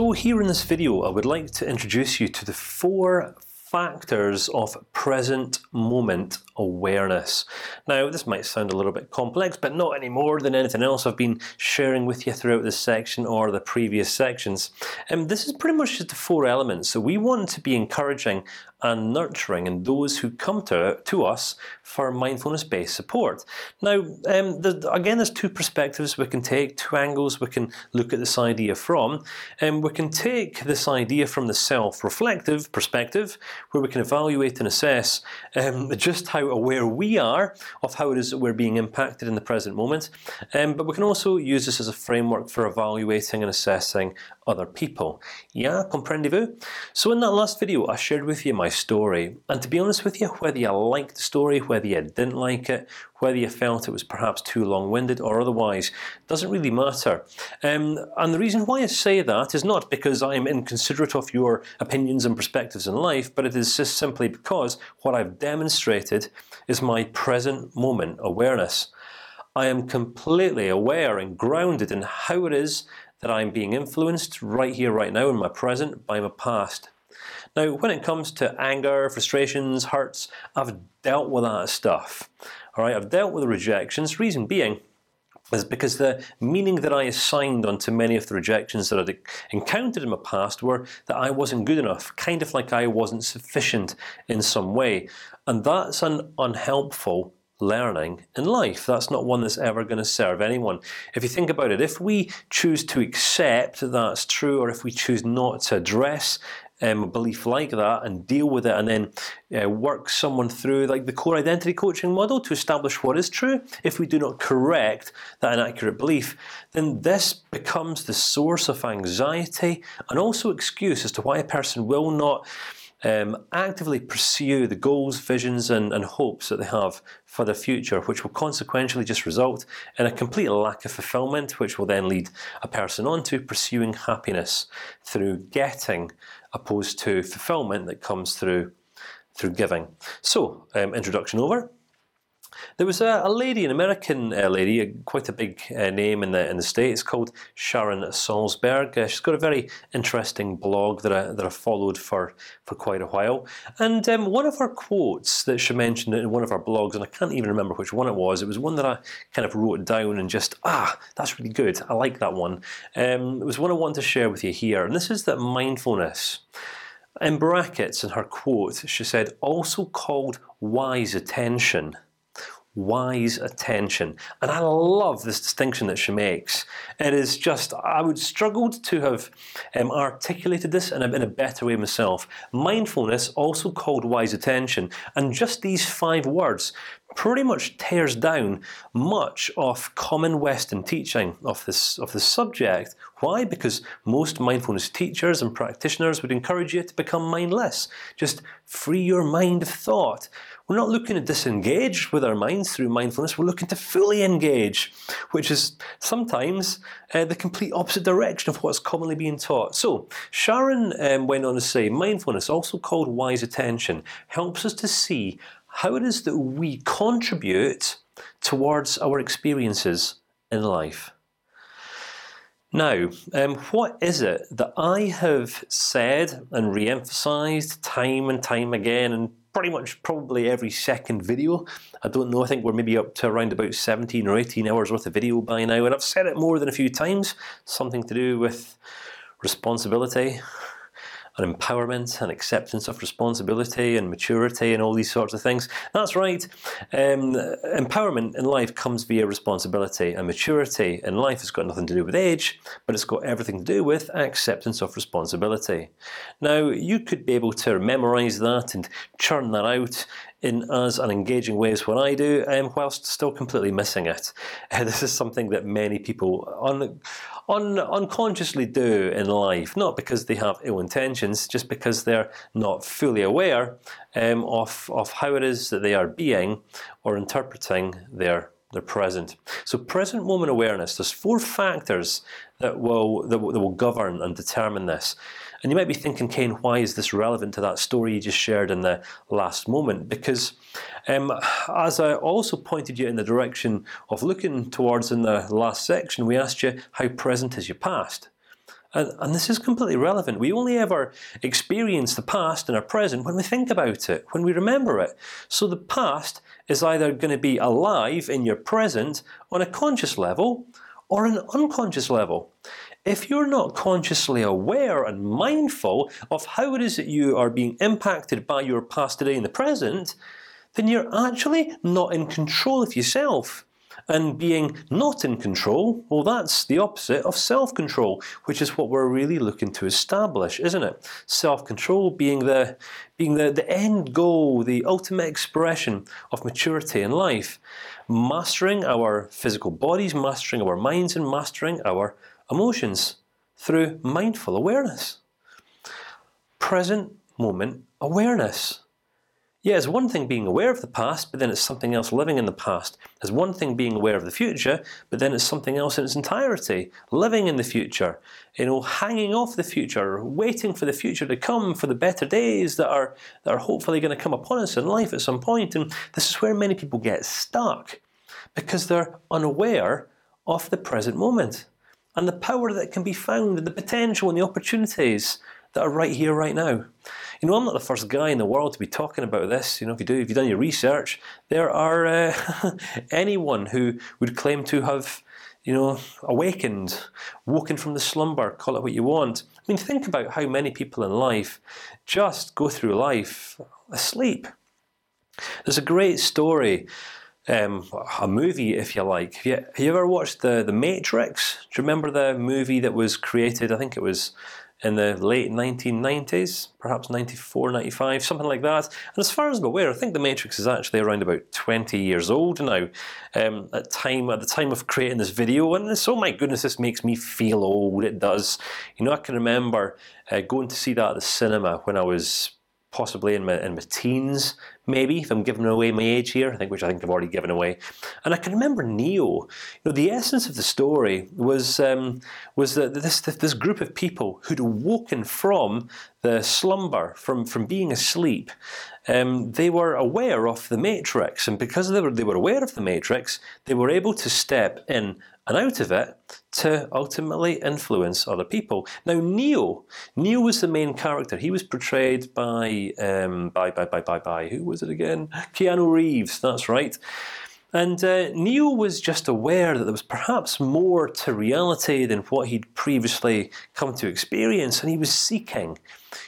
So here in this video, I would like to introduce you to the four factors of present moment awareness. Now, this might sound a little bit complex, but not any more than anything else I've been sharing with you throughout this section or the previous sections. And this is pretty much just the four elements. So we want to be encouraging and nurturing in those who come to to us for mindfulness-based support. Now, um, again, there's two perspectives we can take, two angles we can look at this idea from, and we can take this idea from the self-reflective perspective, where we can evaluate and assess um, just how aware we are of how it is that we're being impacted in the present moment, um, but we can also use this as a framework for evaluating and assessing other people. Yeah, comprendez-vous? So in that last video, I shared with you my story, and to be honest with you, whether you liked the story, whether you didn't like it, whether you felt it was perhaps too long-winded or otherwise, doesn't really matter. Um, and the reason why I say that is not because I am inconsiderate of your opinions and perspectives in life, but it is just simply because what I've demonstrated is my present moment awareness. I am completely aware and grounded in how it is that I'm being influenced right here, right now, in my present by my past. Now, when it comes to anger, frustrations, hurts, I've dealt with that stuff. All right, I've dealt with the rejections. Reason being is because the meaning that I assigned onto many of the rejections that I'd encountered in my past were that I wasn't good enough, kind of like I wasn't sufficient in some way, and that's an unhelpful learning in life. That's not one that's ever going to serve anyone. If you think about it, if we choose to accept that that's true, or if we choose not to address um, a belief like that and deal with it, and then uh, work someone through like the core identity coaching model to establish what is true. If we do not correct that inaccurate belief, then this becomes the source of anxiety and also excuse as to why a person will not um, actively pursue the goals, visions, and, and hopes that they have for the future, which will consequentially just result in a complete lack of fulfillment, which will then lead a person on to pursuing happiness through getting, opposed to fulfillment that comes through through giving. So, um, introduction over. There was a, a lady, an American uh, lady, quite a big uh, name in the in the states, called Sharon Salzberg. Uh, she's got a very interesting blog that I that I followed for for quite a while. And um, one of her quotes that she mentioned in one of her blogs, and I can't even remember which one it was. It was one that I kind of wrote down and just ah, that's really good. I like that one. Um, it was one I wanted to share with you here, and this is that mindfulness. In brackets, in her quote, she said, "Also called wise attention." Wise attention, and I love this distinction that she makes. It is just I would struggle to have um, articulated this in a, in a better way myself. Mindfulness, also called wise attention, and just these five words pretty much tears down much of common Western teaching of this of the subject. Why? Because most mindfulness teachers and practitioners would encourage you to become mindless. Just free your mind of thought. We're not looking to disengage with our minds through mindfulness. We're looking to fully engage, which is sometimes uh, the complete opposite direction of what's commonly being taught. So Sharon um, went on to say, mindfulness, also called wise attention, helps us to see how it is that we contribute towards our experiences in life. Now, um, what is it that I have said and re-emphasized time and time again, and pretty much probably every second video. I don't know. I think we're maybe up to around about 17 or 18 hours worth of video by now, and I've said it more than a few times. Something to do with responsibility, and empowerment and acceptance of responsibility and maturity and all these sorts of things. That's right. Um, empowerment in life comes via responsibility, and maturity in life has got nothing to do with age, but it's got everything to do with acceptance of responsibility. Now, you could be able to memorize that and churn that out in as an engaging way as what I do, um, whilst still completely missing it. Uh, this is something that many people un unconsciously do in life, not because they have ill intentions, just because they're not fully aware um, of of how it is that they are being or interpreting their their present. So present moment awareness. There's four factors that will, that will govern and determine this. And you might be thinking, Kane, why is this relevant to that story you just shared in the last moment? Because, um, as I also pointed you in the direction of looking towards in the last section, we asked you how present is your past. And, and, this is completely relevant. We only ever experience the past and our present when we think about it, when we remember it. So the past is either going to be alive in your present on a conscious level or an unconscious level. If you're not consciously aware and mindful of how it is that you are being impacted by your past today and the present, then you're actually not in control of yourself. And being not in control, well, that's the opposite of self-control, which is what we're really looking to establish, isn't it? Self-control being the being the the end goal, the ultimate expression of maturity in life, mastering our physical bodies, mastering our minds, and mastering our emotions through mindful awareness. Present moment awareness. Yeah, it's one thing being aware of the past, but then it's something else living in the past. There's one thing being aware of the future, but then it's something else in its entirety, living in the future. You know, hanging off the future, waiting for the future to come, for the better days that are that are hopefully going to come upon us in life at some point. And this is where many people get stuck, because they're unaware of the present moment and the power that can be found, and the potential and the opportunities that are right here, right now. You know, I'm not the first guy in the world to be talking about this. You know, if you do, if you've done your research, there are uh, anyone who would claim to have, you know, awakened, woken from the slumber, call it what you want. I mean, think about how many people in life just go through life asleep. There's a great story um, a movie, if you like. Have you, have you, ever watched the the Matrix? Do you remember the movie that was created? I think it was in the late 1990s, perhaps 94, 95, something like that. And as far as I'm aware, I think the Matrix is actually around about 20 years old now. Um, at time at the time of creating this video, and so oh my goodness, this makes me feel old. It does. You know, I can remember uh, going to see that at the cinema when I was possibly in my in my teens, maybe if I'm giving away my age here, I think which I think I've already given away. And I can remember Neo. You know, the essence of the story was um, was that this this group of people who'd woken from the slumber, from from being asleep. Um, they were aware of the matrix, and because they were they were aware of the matrix, they were able to step in and out of it to ultimately influence other people. Now, Neo, Neo was the main character. He was portrayed by um, by by by by by who was it again? Keanu Reeves. That's right. And uh, Neo was just aware that there was perhaps more to reality than what he'd previously come to experience, and he was seeking.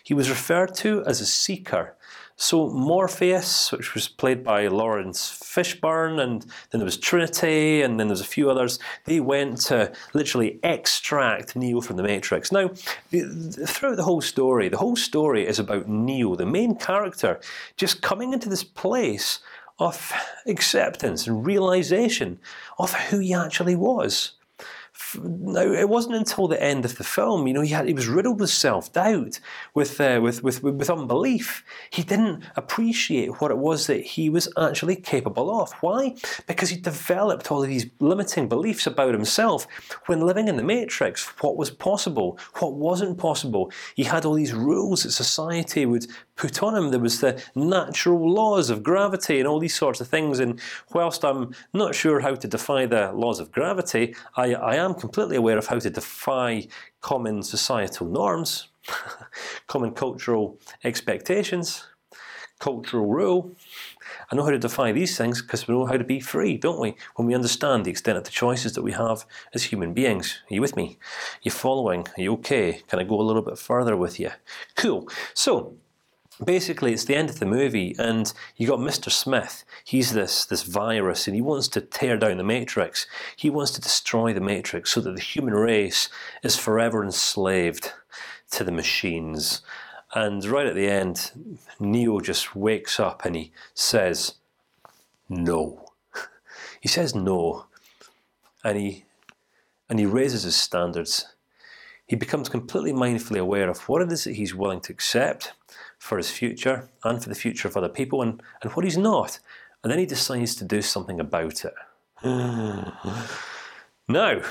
He was referred to as a seeker. So Morpheus, which was played by Laurence Fishburne, and then there was Trinity, and then there's a few others. They went to literally extract Neo from the Matrix. Now, throughout the whole story, the whole story is about Neo, the main character, just coming into this place of acceptance and realization of who he actually was. Now, it wasn't until the end of the film, you know, he had he was riddled with self doubt, with, uh, with with with unbelief. He didn't appreciate what it was that he was actually capable of. Why? Because he developed all of these limiting beliefs about himself when living in the matrix. What was possible? What wasn't possible? He had all these rules that society would put on him. There was the natural laws of gravity and all these sorts of things. And whilst I'm not sure how to defy the laws of gravity, I, I am completely aware of how to defy common societal norms, common cultural expectations, cultural rule. I know how to defy these things because we know how to be free, don't we? When we understand the extent of the choices that we have as human beings. Are you with me? Are you following? Are you okay? Can I go a little bit further with you? Cool. So basically it's the end of the movie, and you got Mr. Smith. He's this this virus, and he wants to tear down the Matrix. He wants to destroy the Matrix so that the human race is forever enslaved to the machines. And right at the end, Neo just wakes up and he says, "No." he says no, and he and he raises his standards. He becomes completely mindfully aware of what it is that he's willing to accept for his future and for the future of other people, and and what he's not, and then he decides to do something about it. now,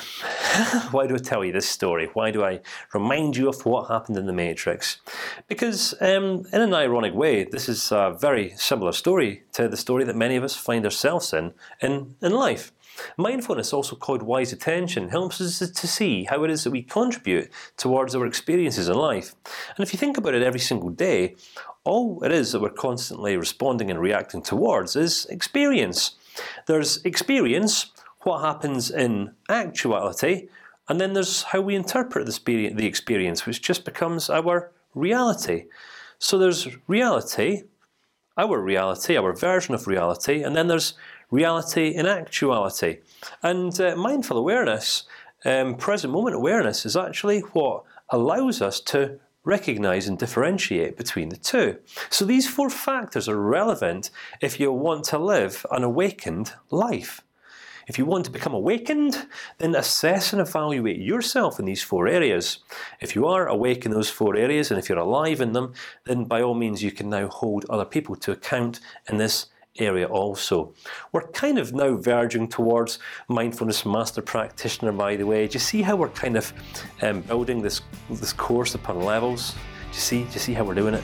why do I tell you this story? Why do I remind you of what happened in the Matrix? Because, um, in an ironic way, this is a very similar story to the story that many of us find ourselves in in in life. Mindfulness, also called wise attention, helps us to see how it is that we contribute towards our experiences in life. And if you think about it every single day, all it is that we're constantly responding and reacting towards is experience. There's experience, what happens in actuality, and then there's how we interpret the experience, which just becomes our reality. So there's reality, our reality, our version of reality, and then there's reality in actuality. And uh, mindful awareness, um, present moment awareness, is actually what allows us to recognize and differentiate between the two. So these four factors are relevant if you want to live an awakened life. If you want to become awakened, then assess and evaluate yourself in these four areas. If you are awake in those four areas, and if you're alive in them, then by all means you can now hold other people to account in this area also. We're kind of now verging towards mindfulness master practitioner. By the way, do you see how we're kind of um, building this this course upon levels? Do you see? Do you see how we're doing it?